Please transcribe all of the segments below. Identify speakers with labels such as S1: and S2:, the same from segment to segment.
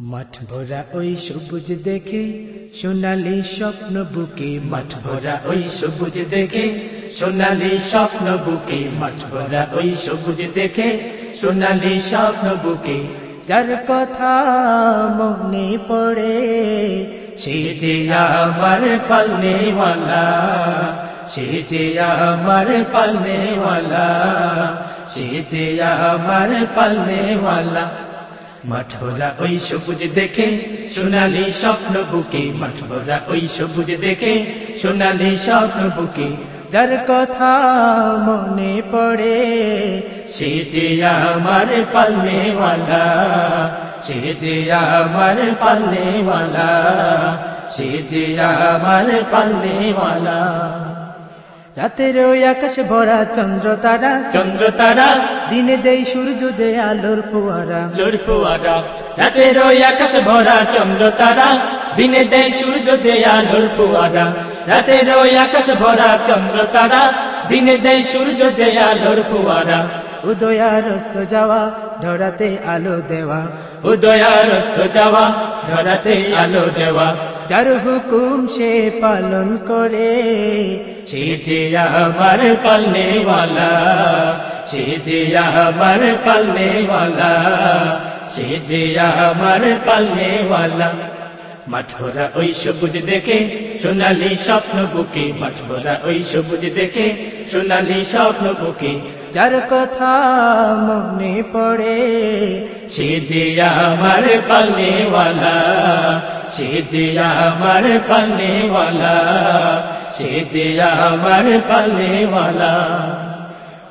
S1: মাঠ ভরা ওই সবুজ দেখে, সোনালি স্বপ্ন বুকে মাঠ ভরা ওই সবুজ দেখে, সোনালি স্বপ্ন বুকে মাঠ ভরা ওই সবুজ দেখে, সোনালি স্বপ্ন বুকে। যার কথা মনে পড়ে, সে যে আমার পালনেওয়ালা, সে যে আমার পালনেওয়ালা, সে যে আমার পালনেওয়ালা। মাঠোরা ওই সবুজ দেখে, সোনালি স্বপ্ন বুকে। মাঠোরা ওই সবুজ দেখে, সোনালি স্বপ্ন বুকে। যার কথা মনে পড়ে, সে যে আমার পালনেওয়ালা, সে যে আমার পালনেওয়ালা, সে যে আমার পালনেওয়ালা। রাতের ওই আকাশ ভরা চন্দ্র তারা চন্দ্র তারা দিনে দেই সূর্য যে আলোর ফোয়ারা। লোর ফোয়ারা। রাতের ওই আকাশ ভরা চন্দ্র তারা দিনে দেই সূর্য যে আলোর ফোয়ারা। রাতের ওই আকাশ ভরা চন্দ্র তারা দিনে দেই সূর্য যে আলোর ফোয়ারা। উদয়ার অস্ত যাওয়া ধরাতে আলো দেওয়া। উদয়ার অস্ত যাওয়া ধরাতে আলো দেওয়া। যার হুকুম সে পালন করে। সে যে আমার পালনেওয়ালা, সে যে আমার পালনেওয়ালা, সে যে আমার পালনেওয়ালা। মাঠোরা ওই সবুজ দেখে সোনালি স্বপ্ন বুকে মাঠোরা ওই সবুজ দেখে সোনালি স্বপ্ন বুকে। যার কথা মনে পড়ে, সে যে আমার পালনেওয়ালা সে যে আমার সে যে আমার পালনেওয়ালা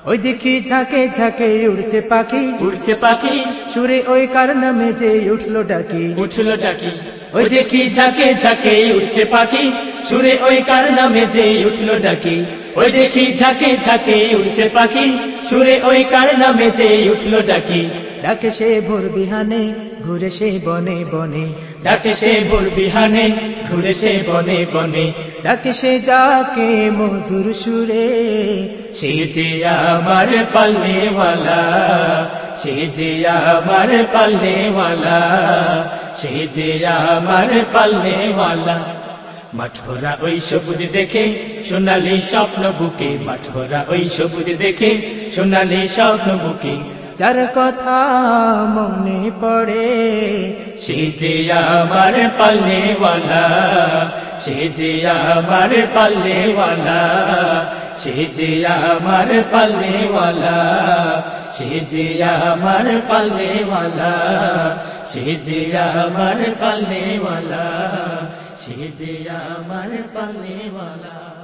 S1: ওই দেখি ঝাঁকে ঝাঁকে উড়ছে পাখি উড়ছে পাখি। সুরে ওই কার নামে যে উঠল ডাকি। উঠল ডাকি। ওই দেখি ঝাঁকে ঝাঁকে উঠছে পাখি সুরে ওই কার নামে যে উঠল ডাকি। ওই দেখি ঝাঁকে ঝাঁকে উঠছে পাখি সুরে ওই কার নামে যে উঠল ডাকি। ডাকে সে ভোর বিহানে ঘুরে সে বনে বনে। ডাকে সে ভোর বিহানে ঘুরে সে বনে বনে। ডাকে সে যাকে মধুর সুরে, সে যে আমার পাল্লেওয়ালা, সে যে আমার পালনেওয়ালা সে যে আমার পালনেওয়ালা মাঠোরা ওই সবুজ দেখে, সোনালি স্বপ্ন বুকে। মাঠোরা ওই সবুজ দেখে, সোনালি স্বপ্ন বুকে। যার কথা মনে পড়ে, সে যে আমার পালনেওয়ালা সে যে আমার পালনেওয়ালা সে যে আমার পালনেওয়ালা সে যে আমার পালনেওয়ালা সে যে আমার পালনেওয়ালা সে যে আমার পালনেওয়ালা